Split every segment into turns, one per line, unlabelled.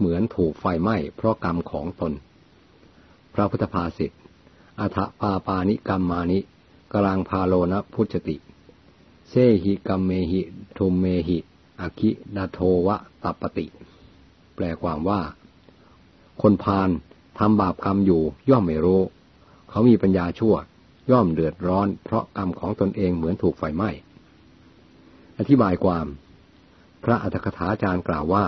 เหมือนถูกไฟไหม้เพราะกรรมของตน พระพุทธภาษิตอัฐปาปานิกรรมมานิกลังพาโลนะพุจติ เซหิกัมเมหิทุมเมหิอคิดาโทวะตัปติ แปลความว่า คนพาลทำบาปกรรมอยู่ย่อมไม่รู้ เขามีปัญญาชั่ว ย่อมเดือดร้อน เพราะกรรมของตนเองเหมือนถูกไฟไหม้ อธิบายความ พระอัฏฐกถาจารย์กล่าวว่า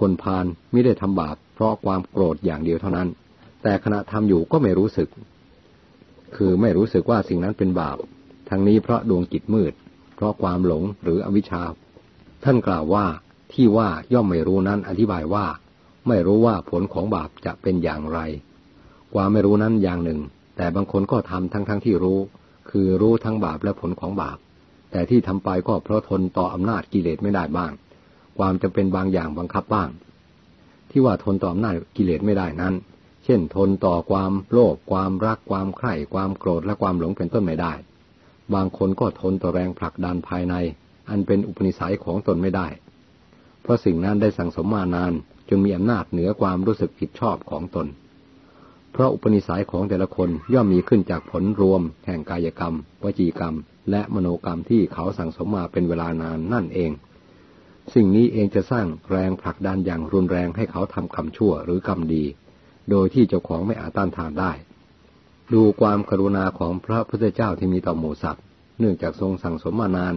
คนพาลไม่ได้ทำบาปเพราะความโกรธอย่างเดียวเท่านั้น แต่ขณะทำอยู่ก็ไม่รู้สึก คือไม่รู้สึกว่าสิ่งนั้นเป็นบาป ทั้งนี้เพราะดวงจิตมืด เพราะความหลงหรืออวิชชา ท่านกล่าวว่าที่ว่าย่อมไม่รู้นั้นอธิบายว่า ไม่รู้ว่าผลของบาปจะเป็นอย่างไร ความไม่รู้นั้นอย่างหนึ่ง แต่บางคนก็ทำทั้งทั้งที่รู้ คือรู้ทั้งบาปและผลของบาป แต่ที่ทำไปก็เพราะทนต่ออำนาจกิเลสไม่ได้บ้าง ความจำเป็นบางอย่างบังคับบ้าง ที่ว่าทนต่ออำนาจกิเลสไม่ได้นั้น เช่น ทนต่อความโลภความรักความใคร่ความโกรธและความหลงเป็นต้นไม่ได้ บางคนก็ทนต่อแรงผลักดันภายใน อันเป็นอุปนิสัยของตนไม่ได้ เพราะสิ่งนั้นได้สั่งสมมานานจนมีอำนาจเหนือความรู้สึกผิดชอบของตน เพราะอุปนิสัยของแต่ละคนย่อมมีขึ้นจากผลรวม แห่งกายกรรม วจีกรรม และมโนกรรมที่เขาสั่งสมมาเป็นเวลานานนั่นเอง สิ่งนี้เองจะสร้างแรงผลักดันอย่างรุนแรงให้เขาทำกรรมชั่วหรือกรรมดี โดยที่เจ้าของไม่อาจต้านทานได้ ดูความกรุณาของพระพุทธเจ้าที่มีต่อหมูสัตว์ เนื่องจากทรงสั่งสมมานาน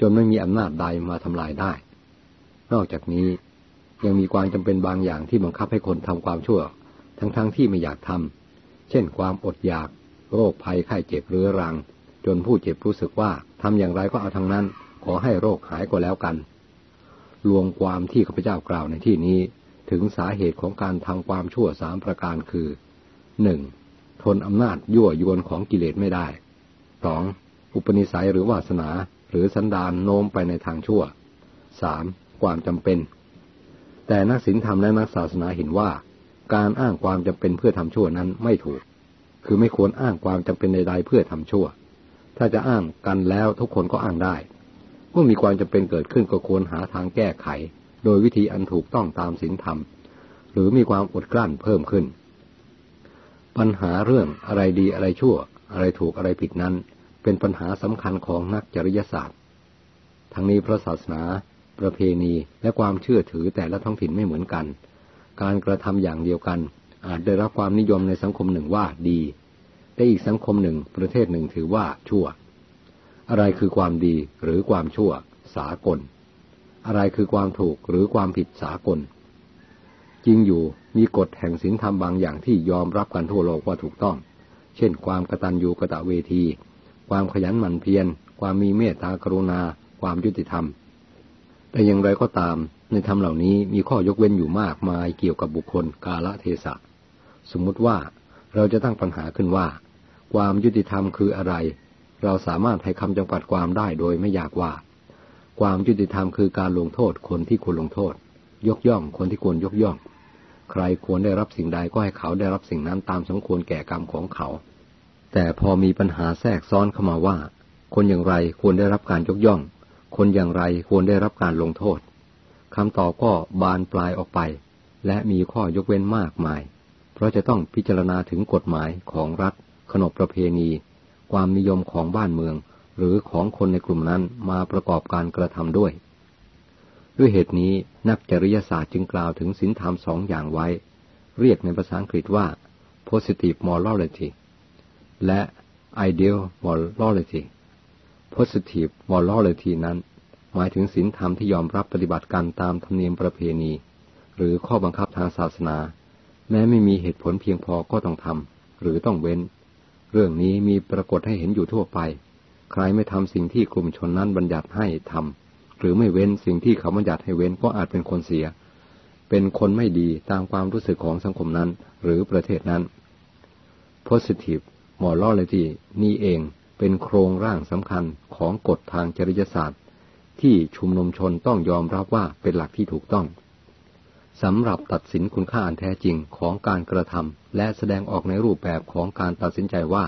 จนไม่มีอำนาจใดมาทำลายได้ นอกจากนี้ยังมีความจำเป็นบางอย่างที่บังคับให้คนทำความชั่ว ทั้งๆทที่ไม่อยากทำเช่น ความอดอยาก โรคภัยไข้เจ็บเรื้อรัง จนผู้เจ็บรู้สึกว่าทำอย่างไรก็เอาทั้งนั้น ขอให้โรคหายก็แล้วกัน รวมความที่ข้าพเจ้ากล่าวในที่นี้ ถึงสาเหตุของการทำความชั่วสามประการคือหนึ่งทนอำนาจยั่วยวนของกิเลสไม่ได้สองอุปนิสัยหรือวาสนา หรือสันดานโน้มไปในทางชั่วสามความจำเป็น แต่นักศีลธรรมและนักศาสนาเห็นว่า การอ้างความจำเป็นเพื่อทำชั่วนั้นไม่ถูก คือไม่ควรอ้างความจำเป็นใดๆเพื่อทำชั่ว ถ้าจะอ้างกันแล้วทุกคนก็อ้างได้ มื่อมีความจำเป็นเกิดขึ้นก็ควรหาทางแก้ไข โดยวิธีอันถูกต้องตามศีลธรรม หรือมีความอดกลั้นเพิ่มขึ้น ปัญหาเรื่องอะไรดีอะไรชั่ว อะไรถูกอะไรผิดนั้น เป็นปัญหาสำคัญของนักจริยศาสตร์ ทั้งนี้พระศาสนา ประเพณีและความเชื่อถือแต่ละท้องถิ่นไม่เหมือนกัน การกระทำอย่างเดียวกัน อาจได้รับความนิยมในสังคมหนึ่งว่าดีแต่อีกสังคมหนึ่งประเทศหนึ่งถือว่าชั่ว อะไรคือความดีหรือความชั่ว สากล อะไรคือความถูกหรือความผิดสากล จริงอยู่มีกฎแห่งศีลธรรมบางอย่างที่ยอมรับกันทั่วโลกว่าถูกต้อง เช่น ความกตัญญูกะตะเวที ความขยันหมั่นเพียร ความมีเมตตากรุณา ความยุติธรรม แต่อย่างไรก็ตาม ในธรรมเหล่านี้มีข้อยกเว้นอยู่มากมายเกี่ยวกับบุคคลกาละเทศะ สมมุติว่าเราจะตั้งปัญหาขึ้นว่า ความยุติธรรมคืออะไร เราสามารถให้คำจำกัดความได้โดยไม่ยากว่า ความยุติธรรมคือการลงโทษคนที่ควรลงโทษ ยกย่องคนที่ควรยกย่อง ใครควรได้รับสิ่งใดก็ให้เขาได้รับสิ่งนั้นตามสมควรแก่กรรมของเขา แต่พอมีปัญหาแทรกซ้อนเข้ามาว่า คนอย่างไรควรได้รับการยกย่อง คนอย่างไรควรได้รับการลงโทษคำตอบก็บานปลายออกไป และมีข้อยกเว้นมากมาย เพราะจะต้องพิจารณาถึงกฎหมายของรัฐขนบประเพณี ความนิยมของบ้านเมือง หรือของคนในกลุ่มนั้นมาประกอบการกระทำด้วย ด้วยเหตุนี้นักจริยศาสตร์จึงกล่าวถึงสินธรรมสองอย่างไว้ เรียกในภาษาอังกฤษว่า positive morality และ ideal morality positive morality นั้น หมายถึงศีลธรรมที่ยอมรับปฏิบัติกันตามธรรมเนียมประเพณี หรือข้อบังคับทางศาสนา แม้ไม่มีเหตุผลเพียงพอก็ต้องทำหรือต้องเว้น เรื่องนี้มีปรากฏให้เห็นอยู่ทั่วไป ใครไม่ทำสิ่งที่กลุ่มชนนั้นบัญญัติให้ทำหรือไม่เว้นสิ่งที่เขาบัญญัติให้เว้นก็อาจเป็นคนเสีย เป็นคนไม่ดีตามความรู้สึกของสังคมนั้น หรือประเทศนั้น positive morality นี่เองเป็นโครงร่างสำคัญของกฎทางจริยศาสตร์ ที่ชุมนุมชนต้องยอมรับว่าเป็นหลักที่ถูกต้อง สำหรับตัดสินคุณค่าอันแท้จริงของการกระทำและแสดงออกในรูปแบบของการตัดสินใจว่า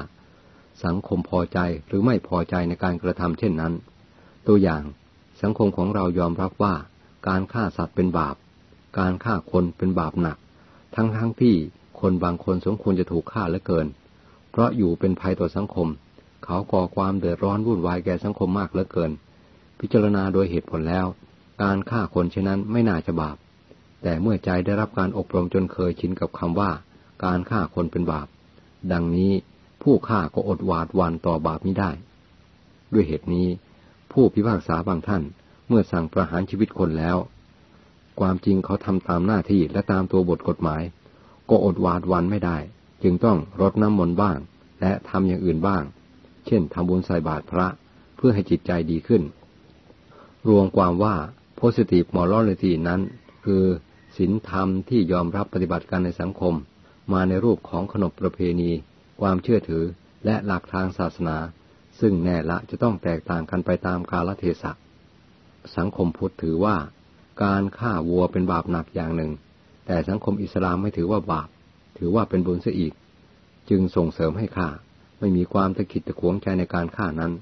สังคมพอใจหรือไม่พอใจในการกระทำเช่นนั้น ตัวอย่าง สังคมของเรายอมรับว่า การฆ่าสัตว์เป็นบาป การฆ่าคนเป็นบาปหนัก ทั้งทั้งที่คนบางคนสมควรจะถูกฆ่าเหลือเกิน เพราะอยู่เป็นภัยต่อสังคม เขาก่อความเดือดร้อนวุ่นวายแก่สังคมมากเหลือเกิน พิจารณาโดยเหตุผลแล้ว การฆ่าคนเช่นนั้นไม่น่าจะบาป แต่เมื่อใจได้รับการอบรมจนเคยชินกับคำว่า การฆ่าคนเป็นบาป ดังนี้ผู้ฆ่าก็อดหวาดวันต่อบาปนี้ได้ ด้วยเหตุนี้ ผู้พิพากษาบางท่านเมื่อสั่งประหารชีวิตคนแล้ว ความจริงเขาทำตามหน้าที่และตามตัวบทกฎหมาย ก็อดหวาดวันไม่ได้ จึงต้องรดน้ำมนต์บ้าง และทำอย่างอื่นบ้าง เช่นทำบุญใส่บาตรพระเพื่อให้จิตใจดีขึ้น รวมความว่า positive morality นั้น คือ ศีลธรรมที่ยอมรับปฏิบัติการในสังคม มาในรูปของขนบประเพณี ความเชื่อถือและหลักทางศาสนา ซึ่งแน่ละจะต้องแตกต่างกันไปตามกาลเทศะสังคมพุทธถือว่า การฆ่าวัวเป็นบาปหนักอย่างหนึ่ง แต่สังคมอิสลามไม่ถือว่าบาป ถือว่าเป็นบุญเสียอีก จึงส่งเสริมให้ฆ่าไม่มีความตะขิดตะขวงใจในการฆ่านั้น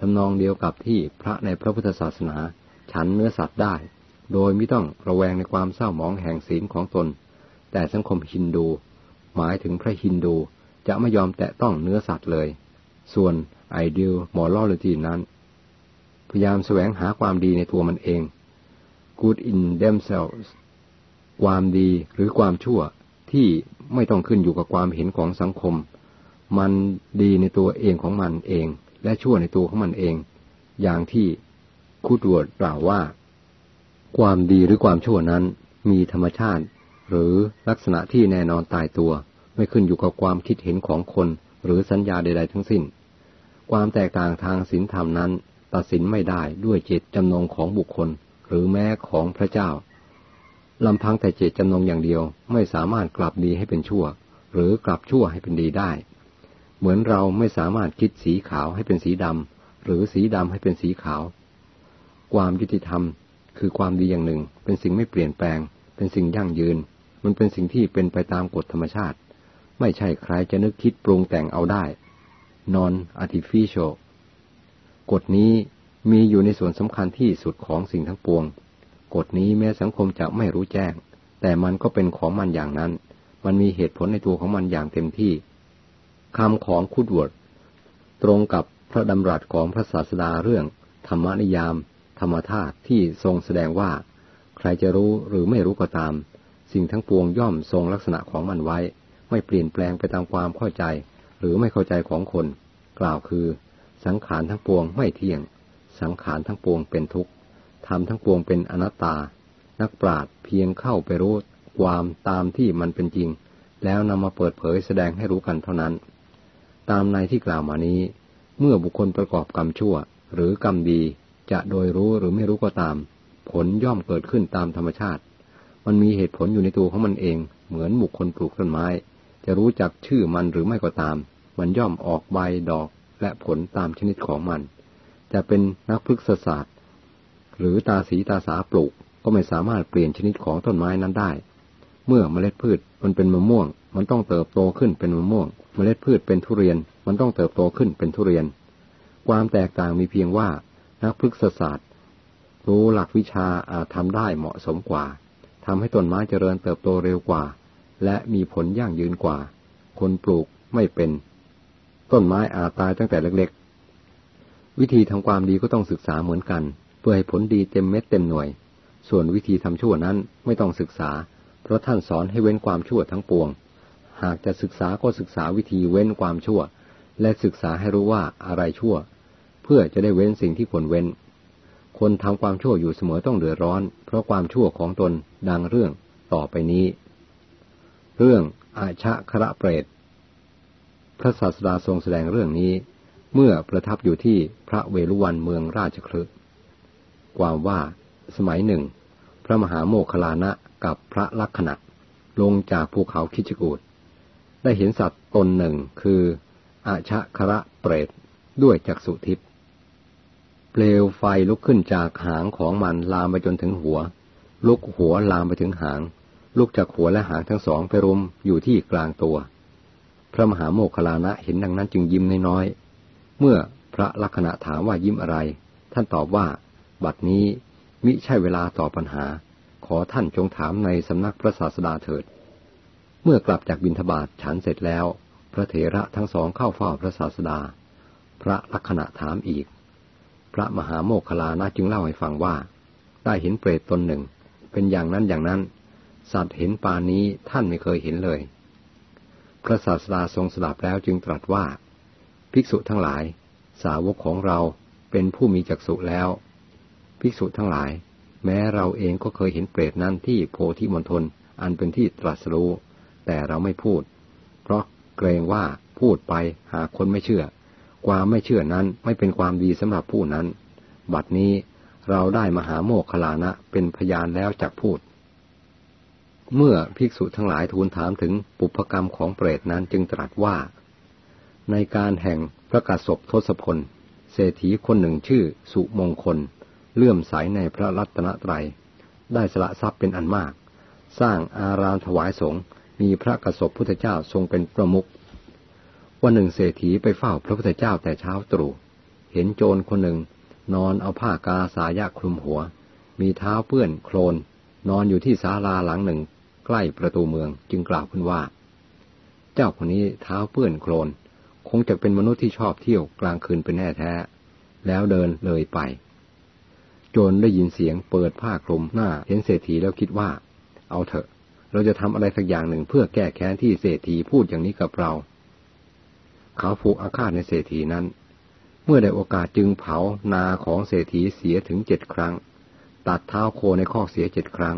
ทำนองเดียวกับที่พระในพระพุทธศาสนา ฉันเนื้อสัตว์ได้ โดยไม่ต้องระแวงในความเศร้าหมองแห่งศีลของตน แต่สังคมฮินดู หมายถึงพระฮินดูจะไม่ยอมแตะต้องเนื้อสัตว์เลย ส่วนไอเดียมอลลจีนั้น พยายามแสวงหาความดีในตัวมันเอง good in themselves ความดีหรือความชั่วที่ไม่ต้องขึ้นอยู่กับความเห็นของสังคม มันดีในตัวเองของมันเอง และชั่วในตัวของมันเอง อย่างที่คูดวดกล่าวว่า ความดีหรือความชั่วนั้นมีธรรมชาติ หรือลักษณะที่แน่นอนตายตัว ไม่ขึ้นอยู่กับความคิดเห็นของคน หรือสัญญาใด ๆ ทั้งสิ้น ความแตกต่างทางศีลธรรมนั้น ตัดสินไม่ได้ด้วยเจตจำนงของบุคคล หรือแม้ของพระเจ้าลำพังแต่เจตจำนงอย่างเดียว ไม่สามารถกลับดีให้เป็นชั่ว หรือกลับชั่วให้เป็นดีได้ เหมือนเราไม่สามารถคิดสีขาวให้เป็นสีดำหรือสีดำให้เป็นสีขาว ความยุติธรรม คือความดีอย่างหนึ่ง เป็นสิ่งไม่เปลี่ยนแปลง เป็นสิ่งยั่งยืน มันเป็นสิ่งที่เป็นไปตามกฎธรรมชาติ ไม่ใช่ใครจะนึกคิดปรุงแต่งเอาได้ non artificial กฎนี้มีอยู่ในส่วนสำคัญที่สุดของสิ่งทั้งปวง กฎนี้แม้สังคมจะไม่รู้แจ้ง แต่มันก็เป็นของมันอย่างนั้น มันมีเหตุผลในตัวของมันอย่างเต็มที่คำของคุดวดตรงกับพระดำรัสของพระศาสดาเรื่อง ธรรมนิยาม ธรรมธาตุที่ทรงแสดงว่า ใครจะรู้หรือไม่รู้ก็ตาม สิ่งทั้งปวงย่อมทรงลักษณะของมันไว้ ไม่เปลี่ยนแปลงไปตามความเข้าใจ หรือไม่เข้าใจของคน กล่าวคือ สังขารทั้งปวงไม่เที่ยง สังขารทั้งปวงเป็นทุกข์ทำทั้งปวงเป็นอนัตตา นักปราชญ์เพียงเข้าไปรู้ความตามที่มันเป็นจริง แล้วนำมาเปิดเผยแสดงให้รู้กันเท่านั้น ตามในที่กล่าวมานี้ เมื่อบุคคลประกอบกรรมชั่ว หรือกรรมดี จะโดยรู้หรือไม่รู้ก็ตาม ผลย่อมเกิดขึ้นตามธรรมชาติ มันมีเหตุผลอยู่ในตัวของมันเอง เหมือนบุคคลปลูกต้นไม้ จะรู้จักชื่อมันหรือไม่ก็ตาม มันย่อมออกใบดอกและผลตามชนิดของมัน จะเป็นนักพฤกษศาสตร์ หรือตาสีตาสาปลูกก็ไม่สามารถเปลี่ยนชนิดของต้นไม้นั้นได้ เมื่อเมล็ดพืชมันเป็นมะม่วง มันต้องเติบโตขึ้นเป็นมะม่วง เมล็ดพืชเป็นทุเรียน มันต้องเติบโตขึ้นเป็นทุเรียน ความแตกต่างมีเพียงว่า นักพฤกษศาสตร์ รู้หลักวิชาอาจทำได้เหมาะสมกว่าทำให้ต้นไม้เจริญเติบโตเร็วกว่า และมีผลยั่งยืนกว่า คนปลูกไม่เป็น ต้นไม้อาจตายตั้งแต่เล็กๆ วิธีทำความดีก็ต้องศึกษาเหมือนกัน เพื่อให้ผลดีเต็มเม็ดเต็มหน่วย ส่วนวิธีทำชั่วนั้นไม่ต้องศึกษา เพราะท่านสอนให้เว้นความชั่วทั้งปวง หากจะศึกษาก็ศึกษาวิธีเว้นความชั่ว และศึกษาให้รู้ว่าอะไรชั่ว พื่อจะได้เว้นสิ่งที่ควรเว้น คนทำความชั่วอยู่เสมอต้องเดือดร้อน เพราะความชั่วของตนดังเรื่องต่อไปนี้ เรื่องอาชะคระเปรต พระศาสดาทรงแสดงเรื่องนี้ เมื่อประทับอยู่ที่พระเวลุวันเมืองราชคลึความว่าสมัยหนึ่ง พระมหาโมคคลานะกับพระลักษณะลงจากภูเขาคิจกูดได้เห็นสัตว์ตนหนึ่งคืออาชะคระเปรตด้วยจักสุทิพเป ลวไฟลุกขึ้นจากหางของมันลามไปจนถึงหัว ลุกหัวลามไปถึงหาง ลุกจากหัวและหางทั้งสองไปรุมอยู่ที่กลางตัว พระมหาโมคคลานะเห็นดังนั้นจึงยิ้มน้อยๆ เมื่อพระลักษณะถามว่ายิ้มอะไร ท่านตอบว่า บัดนี้มิใช่เวลาตอบปัญหา ขอท่านจงถามในสำนักพระศาสดาเถิด เมื่อกลับจากบินทบาทฉันเสร็จแล้ว พระเถระทั้งสองเข้าเฝ้าพระศาสดา พระลักษณะถามอีก ระมหาโมคคลานะจึงเล่าให้ฟังว่า ได้เห็นเปรตตนหนึ่ง เป็นอย่างนั้นอย่างนั้น สัตว์เห็นปานนี้ท่านไม่เคยเห็นเลย พระศาสดาทรงสดับแล้วจึงตรัสว่า ภิกษุทั้งหลาย สาวกของเราเป็นผู้มีจักษุแล้ว ภิกษุทั้งหลาย แม้เราเองก็เคยเห็นเปรตนั้นที่โพธิมณฑลอันเป็นที่ตรัสรู้ แต่เราไม่พูด เพราะเกรงว่าพูดไปหาคนไม่เชื่อ ความไม่เชื่อนั้นไม่เป็นความดีสำหรับผู้นั้น บัดนี้เราได้มหาโมคคลานะเป็นพยานแล้วจากพูด เมื่อภิกษุทั้งหลายทูลถามถึงปุพกรรมของเปรตนั้นจึงตรัสว่า ในการแห่งพระกาศพทศพล เศรษฐีคนหนึ่งชื่อสุมงคล เลื่อมใสในพระรัตนตรัย ได้สละทรัพย์เป็นอันมาก สร้างอารามถวายสงฆ์มีพระกระสบพุทธเจ้าทรงเป็นประมุข วันหนึ่งเศรษฐีไปเฝ้าพระพุทธเจ้าแต่เช้าตรู่ เห็นโจรคนหนึ่ง นอนเอาผ้ากาสายะคลุมหัว มีเท้าเปื้อนโคลน นอนอยู่ที่ศาลาหลังหนึ่ง ใกล้ประตูเมืองจึงกล่าวขึ้นว่า เจ้าคนนี้เท้าเปื้อนโคลน คงจะเป็นมนุษย์ที่ชอบเที่ยวกลางคืนเป็นแน่แท้ แล้วเดินเลยไป โจรได้ยินเสียงเปิดผ้าคลุมหน้า เห็นเศรษฐีแล้วคิดว่า เอาเถอะ เราจะทำอะไรสักอย่างหนึ่งเพื่อแก้แค้นที่เศรษฐีพูดอย่างนี้กับเรา เขาผูกอาฆาตในเศรษฐีนั้น เมื่อได้โอกาสจึงเผานาของเศรษฐีเสียถึงเจ็ดครั้ง ตัดเท้าโคในคอกเสียเจ็ดครั้ง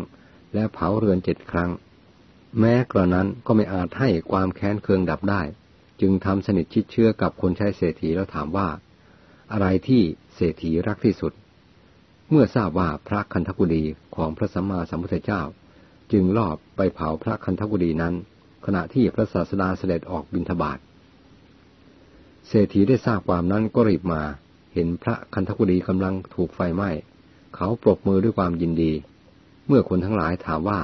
และเผาเรือนเจ็ดครั้ง แม้กระนั้นก็ไม่อาจให้ความแค้นเคืองดับได้ จึงทำสนิทชิดเชื่อกับคนใช้เศรษฐีแล้วถามว่า อะไรที่เศรษฐีรักที่สุด เมื่อทราบว่าพระคันธกุดีของพระสัมมาสัมพุทธเจ้า จึงลอบไปเผาพระคันธกุดีนั้น ขณะที่พระศาสดาเสด็จออกบิณฑบาต เศรษฐีได้ทราบความนั้นก็รีบมา เห็นพระคันธกุดีกำลังถูกไฟไหม้ เขาปรบมือด้วยความยินดี เมื่อคนทั้งหลายถามว่า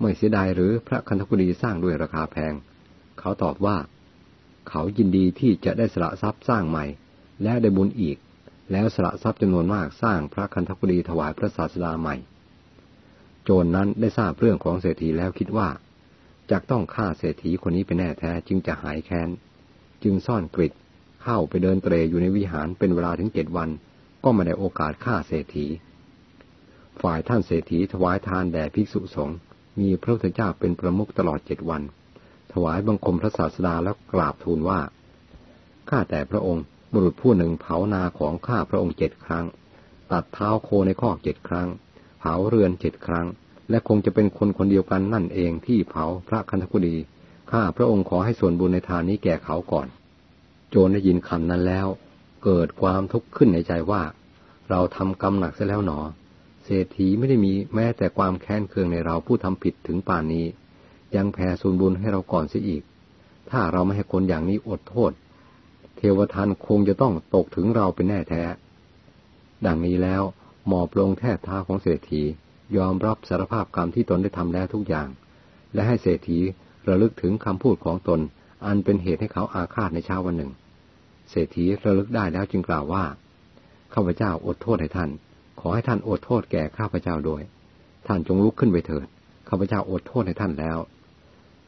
ไม่เสียดายหรือพระคันธกุดีสร้างด้วยราคาแพง เขาตอบว่า เขายินดีที่จะได้สละทรัพย์สร้างใหม่ และได้บุญอีก แล้วสละทรัพย์จำนวนมากสร้างพระคันธกุฎีถวายพระศาสดาใหม่ โจรนนั้นได้ทราบเรื่องของเศรษฐีแล้วคิดว่าจะต้องฆ่าเศรษฐีคนนี้เป็นแน่แท้จึงจะหายแค้น จึงซ่อนกริด เข้าไปเดินเตรอยู่ในวิหารเป็นเวลาถึงเจ็ดวัน ก็ไม่ได้โอกาสฆ่าเศรษฐี ฝ่ายท่านเศรษฐีถวายทานแด่ภิกษุสงฆ์มีพระพุทธเจ้าเป็นประมุขตลอดเจ็ดวัน ถวายบังคมพระศาสดาแล้วกราบทูลว่า ข้าแต่พระองค์บุรุษผู้หนึ่งเผานาของข้าพระองค์เจ็ดครั้ง ตัดเท้าโคในคอกเจ็ดครั้ง เผาเรือนเจ็ดครั้ง และคงจะเป็นคนคนเดียวกันนั่นเองที่เผาพระคันธกุฎีข้าพระองค์ขอให้ส่วนบุญในทานนี้แก่เขาก่อน โจรได้ยินคำนั้นแล้ว เกิดความทุกข์ขึ้นในใจว่า เราทำกรรมหนักซะแล้วหนอ เศรษฐีไม่ได้มีแม้แต่ความแค้นเคืองในเราผู้ทำผิดถึงป่านนี้ ยังแผ่ส่วนบุญให้เราก่อนเสียอีก ถ้าเราไม่ให้คนอย่างนี้อดโทษ เทวทันคงจะต้องตกถึงเราเป็นแน่แท้ ดังนี้แล้วหมอบลงแทบเท้าของเศรษฐียอมรับสารภาพกรรมที่ตนได้ทำแล้วทุกอย่าง และให้เศรษฐีระลึกถึงคำพูดของตน อันเป็นเหตุให้เขาอาฆาตในเช้าวันหนึ่ง เศรษฐีระลึกได้แล้วจึงกล่าวว่าข้าพเจ้าอดโทษให้ท่าน ขอให้ท่านอดโทษแก่ข้าพเจ้าโดยท่านจงลุกขึ้นไปเถิดข้าพเจ้าอดโทษให้ท่านแล้ว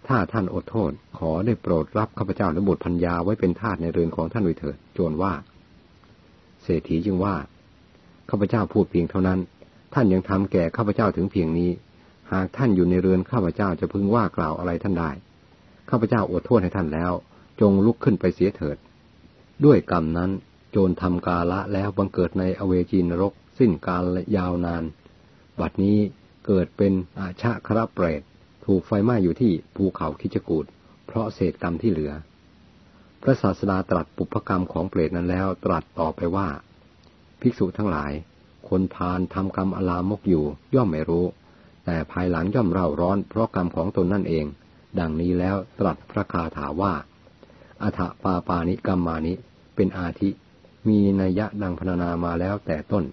ถ้าท่านอดโทษขอได้โปรดรับข้าพเจ้าและบุตรพัญญาไว้เป็นทาสในเรือนของท่านไว้เถิดโจรว่า เศรษฐีจึงว่าข้าพเจ้าพูดเพียงเท่านั้น ท่านยังทำแก่ข้าพเจ้าถึงเพียงนี้ หากท่านอยู่ในเรือนข้าพเจ้าจะพึงว่ากล่าวอะไรท่านได้ ข้าพเจ้าอดโทษให้ท่านแล้ว จงลุกขึ้นไปเสียเถิด ด้วยกรรมนั้นโจรทำกาละแล้วบังเกิดในอเวจีนรก สิ้นกาลยาวนาน บัดนี้เกิดเป็นอาชาคราเปรต ถูกไฟไหม้อยู่ที่ภูเขาคิจกูดเพราะเศษกรรมที่เหลือ พระศาสดาตรัสปุพกรรมของเปรตนั้นแล้วตรัสต่อไปว่า ภิกษุทั้งหลาย คนพาลทำกรรมอลามกอยู่ย่อมไม่รู้ แต่ภายหลังย่อมเร่าร้อนเพราะกรรมของตนนั่นเอง ดังนี้แล้วตรัสพระคาถาว่า อัฐปาปานิกรรมมานิ เป็นอาทิ มีนัยยะดังพรรณนามาแล้วแต่ต้น